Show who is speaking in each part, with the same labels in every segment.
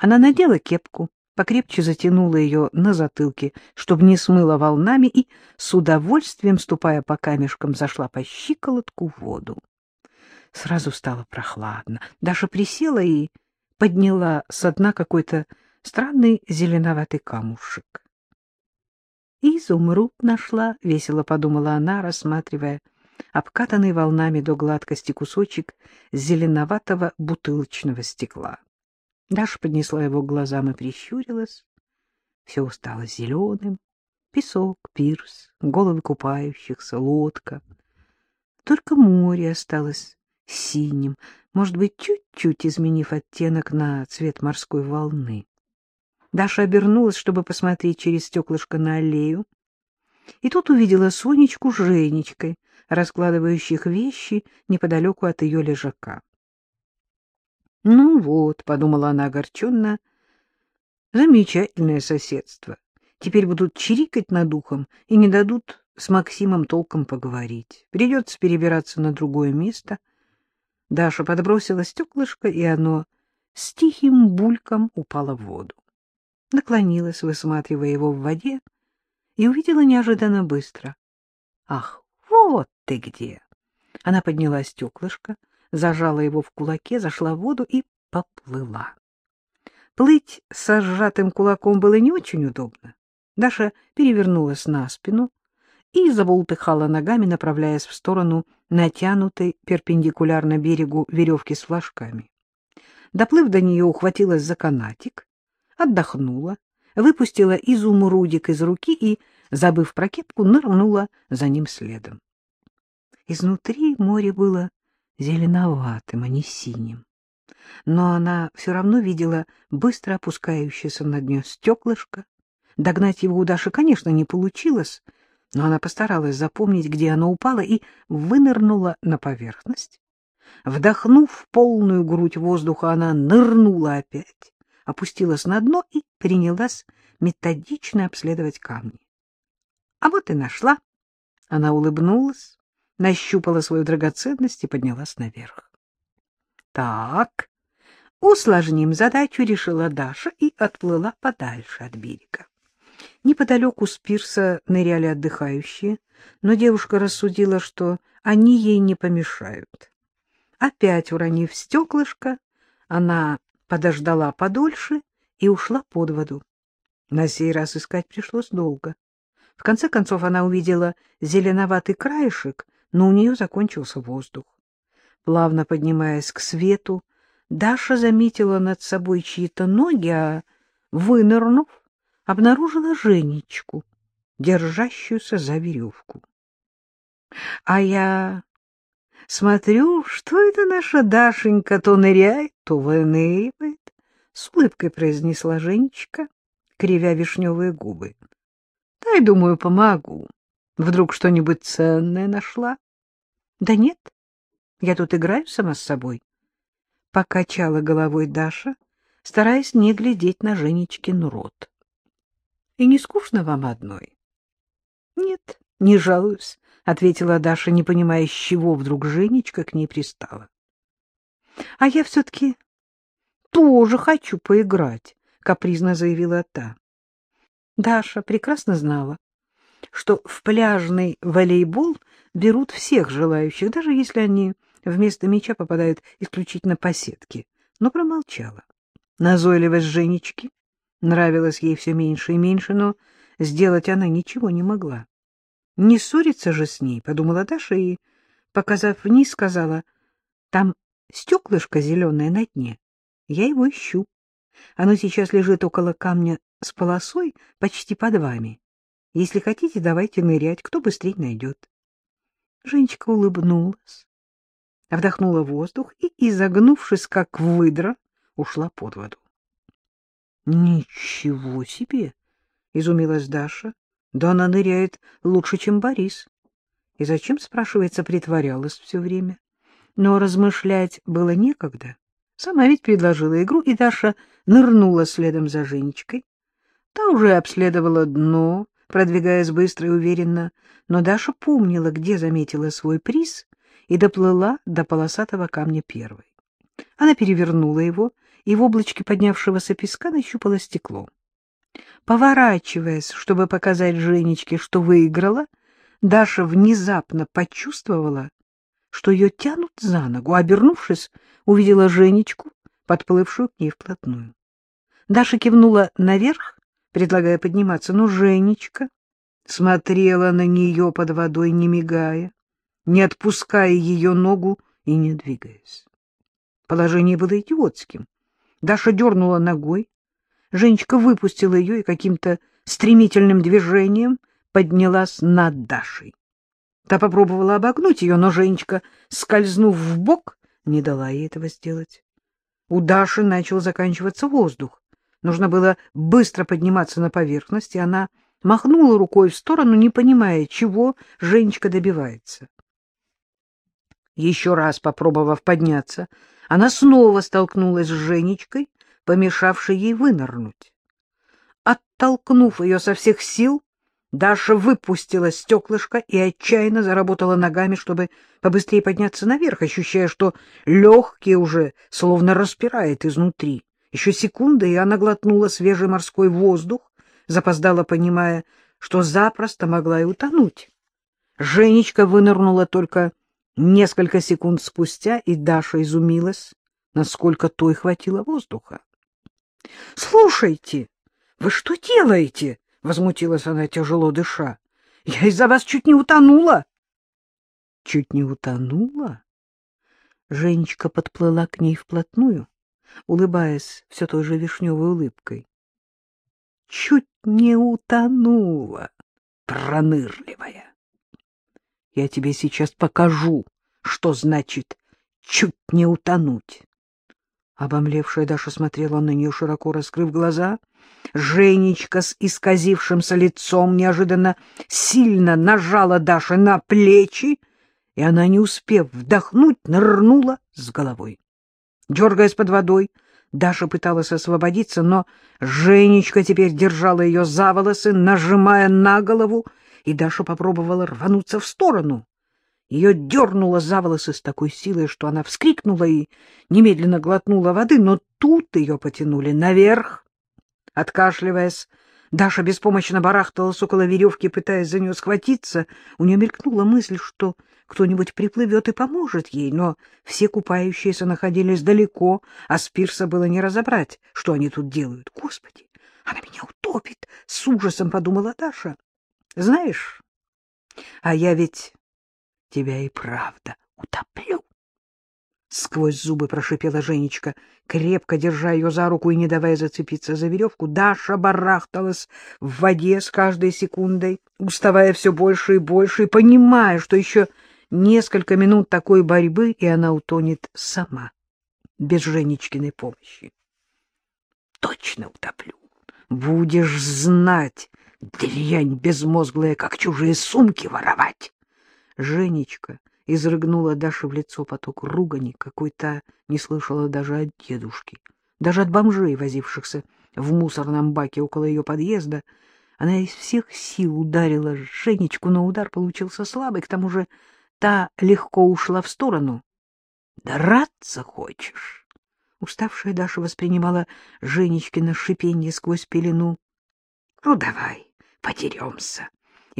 Speaker 1: Она надела кепку, покрепче затянула ее на затылке, чтобы не смыло волнами, и, с удовольствием, ступая по камешкам, зашла по щиколотку в воду. Сразу стало прохладно. Даша присела и подняла со дна какой-то странный зеленоватый камушек. «Изумруд нашла», — весело подумала она, рассматривая обкатанный волнами до гладкости кусочек зеленоватого бутылочного стекла. Даша поднесла его к глазам и прищурилась. Все стало зеленым. Песок, пирс, головы купающихся, лодка. Только море осталось синим, может быть, чуть-чуть изменив оттенок на цвет морской волны. Даша обернулась, чтобы посмотреть через стеклышко на аллею, и тут увидела Сонечку с Женечкой, раскладывающих вещи неподалеку от ее лежака. — Ну вот, — подумала она огорченно, — замечательное соседство. Теперь будут чирикать над ухом и не дадут с Максимом толком поговорить. Придется перебираться на другое место. Даша подбросила стеклышко, и оно с тихим бульком упало в воду. Наклонилась, высматривая его в воде, и увидела неожиданно быстро. Ах, вот ты где! Она подняла стеклышко, зажала его в кулаке, зашла в воду и поплыла. Плыть со сжатым кулаком было не очень удобно. Даша перевернулась на спину и заболтыхала ногами, направляясь в сторону натянутой перпендикулярно берегу веревки с флажками. Доплыв до нее, ухватилась за канатик, отдохнула, выпустила изумрудик из руки и, забыв про кепку, нырнула за ним следом. Изнутри море было зеленоватым, а не синим. Но она все равно видела быстро опускающееся на дне стеклышко. Догнать его у Даши, конечно, не получилось, но она постаралась запомнить, где оно упало, и вынырнула на поверхность. Вдохнув полную грудь воздуха, она нырнула опять, опустилась на дно и принялась методично обследовать камни. А вот и нашла. Она улыбнулась, нащупала свою драгоценность и поднялась наверх. Так, усложним задачу, решила Даша и отплыла подальше от берега. Неподалеку с пирса ныряли отдыхающие, но девушка рассудила, что они ей не помешают. Опять уронив стеклышко, она подождала подольше и ушла под воду. На сей раз искать пришлось долго. В конце концов она увидела зеленоватый краешек, но у нее закончился воздух. Плавно поднимаясь к свету, Даша заметила над собой чьи-то ноги, а, вынырнув, обнаружила Женечку, держащуюся за веревку. — А я смотрю, что это наша Дашенька то ныряет, то выныривает, — с улыбкой произнесла Женечка, кривя вишневые губы. — Дай, думаю, помогу. Вдруг что-нибудь ценное нашла? — Да нет, я тут играю сама с собой. Покачала головой Даша, стараясь не глядеть на Женечкин рот. — И не скучно вам одной? — Нет, не жалуюсь, — ответила Даша, не понимая, с чего вдруг Женечка к ней пристала. — А я все-таки тоже хочу поиграть, — капризно заявила та. Даша прекрасно знала, что в пляжный волейбол берут всех желающих, даже если они вместо мяча попадают исключительно по сетке, но промолчала. Назойливость Женечки нравилась ей все меньше и меньше, но сделать она ничего не могла. Не ссориться же с ней, — подумала Даша и, показав вниз, сказала, — там стеклышко зеленое на дне, я его ищу. Оно сейчас лежит около камня с полосой почти под вами. Если хотите, давайте нырять, кто быстрее найдет. Женечка улыбнулась, вдохнула воздух и, изогнувшись как выдра, ушла под воду. — Ничего себе! — изумилась Даша. — Да она ныряет лучше, чем Борис. И зачем, спрашивается, притворялась все время? Но размышлять было некогда. Сама ведь предложила игру, и Даша нырнула следом за Женечкой. Та уже обследовала дно, продвигаясь быстро и уверенно, но Даша помнила, где заметила свой приз, и доплыла до полосатого камня первой. Она перевернула его и в облачке поднявшегося песка нащупала стекло. Поворачиваясь, чтобы показать Женечке, что выиграла, Даша внезапно почувствовала, что ее тянут за ногу. Обернувшись, увидела Женечку, подплывшую к ней вплотную. Даша кивнула наверх, предлагая подниматься, но Женечка смотрела на нее под водой, не мигая, не отпуская ее ногу и не двигаясь. Положение было идиотским. Даша дернула ногой, Женечка выпустила ее и каким-то стремительным движением поднялась над Дашей. Та попробовала обогнуть ее, но Женечка, скользнув в бок, не дала ей этого сделать. У Даши начал заканчиваться воздух. Нужно было быстро подниматься на поверхность, и она махнула рукой в сторону, не понимая, чего Женечка добивается. Еще раз попробовав подняться, она снова столкнулась с Женечкой, помешавшей ей вынырнуть. Оттолкнув ее со всех сил, Даша выпустила стеклышко и отчаянно заработала ногами, чтобы побыстрее подняться наверх, ощущая, что легкие уже словно распирает изнутри. Еще секунда, и она глотнула свежий морской воздух, запоздала, понимая, что запросто могла и утонуть. Женечка вынырнула только несколько секунд спустя, и Даша изумилась, насколько той хватило воздуха. — Слушайте, вы что делаете? — возмутилась она, тяжело дыша. — Я из-за вас чуть не утонула. — Чуть не утонула? Женечка подплыла к ней вплотную, улыбаясь все той же вишневой улыбкой. — Чуть не утонула, пронырливая. Я тебе сейчас покажу, что значит «чуть не утонуть». Обомлевшая Даша смотрела на нее, широко раскрыв глаза. Женечка с исказившимся лицом неожиданно сильно нажала Даше на плечи, и она, не успев вдохнуть, нырнула с головой. Дергаясь под водой, Даша пыталась освободиться, но Женечка теперь держала ее за волосы, нажимая на голову, и Даша попробовала рвануться в сторону. Ее дернуло за волосы с такой силой, что она вскрикнула и немедленно глотнула воды, но тут ее потянули наверх. Откашливаясь, Даша беспомощно барахталась около веревки, пытаясь за нее схватиться. У нее мелькнула мысль, что кто-нибудь приплывет и поможет ей, но все купающиеся находились далеко, а с пирса было не разобрать, что они тут делают. Господи, она меня утопит! — с ужасом подумала Даша. — Знаешь, а я ведь тебя и правда утоплю. Сквозь зубы прошипела Женечка, крепко держа ее за руку и не давая зацепиться за веревку. Даша барахталась в воде с каждой секундой, уставая все больше и больше, и понимая, что еще несколько минут такой борьбы, и она утонет сама, без Женечкиной помощи. Точно утоплю. Будешь знать, дрянь безмозглая, как чужие сумки воровать. Женечка изрыгнула Даше в лицо поток ругани, какой-то не слышала даже от дедушки, даже от бомжей, возившихся в мусорном баке около ее подъезда. Она из всех сил ударила Женечку, но удар получился слабый, к тому же та легко ушла в сторону. — Драться хочешь? Уставшая Даша воспринимала Женечкино шипенье сквозь пелену. — Ну, давай, подеремся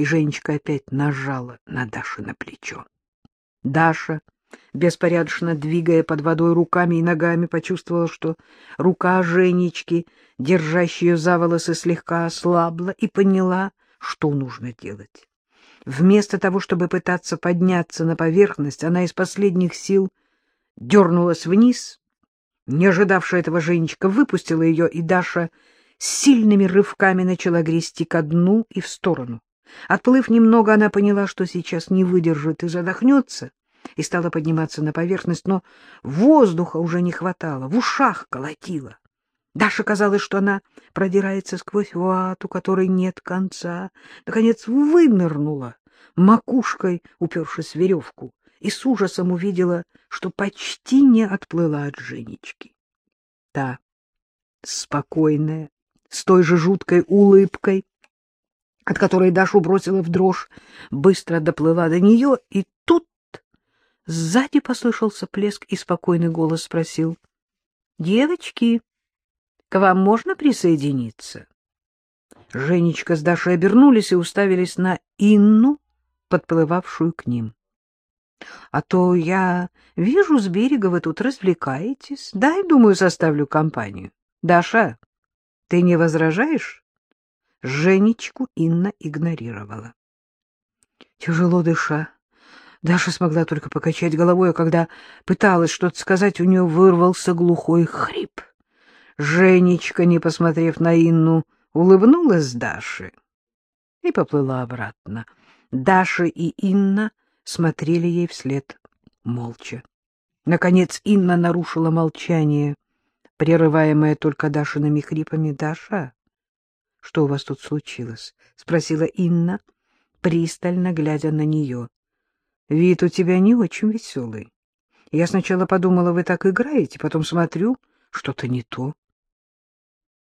Speaker 1: и Женечка опять нажала на Даше на плечо. Даша, беспорядочно двигая под водой руками и ногами, почувствовала, что рука Женечки, держащая ее за волосы, слегка ослабла, и поняла, что нужно делать. Вместо того, чтобы пытаться подняться на поверхность, она из последних сил дернулась вниз. Не ожидавшая этого Женечка выпустила ее, и Даша сильными рывками начала грести ко дну и в сторону. Отплыв немного, она поняла, что сейчас не выдержит и задохнется, и стала подниматься на поверхность, но воздуха уже не хватало, в ушах колотило. Даша казалось, что она продирается сквозь вату, которой нет конца. Наконец вынырнула, макушкой упершись в веревку, и с ужасом увидела, что почти не отплыла от Женечки. Та, спокойная, с той же жуткой улыбкой, от которой Дашу бросила в дрожь, быстро доплыла до нее, и тут сзади послышался плеск, и спокойный голос спросил, — Девочки, к вам можно присоединиться? Женечка с Дашей обернулись и уставились на Инну, подплывавшую к ним. — А то я вижу, с берега вы тут развлекаетесь. Дай, думаю, составлю компанию. Даша, ты не возражаешь? Женечку Инна игнорировала. Тяжело дыша, Даша смогла только покачать головой, а когда пыталась что-то сказать, у нее вырвался глухой хрип. Женечка, не посмотрев на Инну, улыбнулась Даше и поплыла обратно. Даша и Инна смотрели ей вслед молча. Наконец Инна нарушила молчание, прерываемое только Дашиными хрипами. — Даша, что у вас тут случилось? — спросила Инна, пристально глядя на нее. — Вид у тебя не очень веселый. Я сначала подумала, вы так играете, потом смотрю, что-то не то.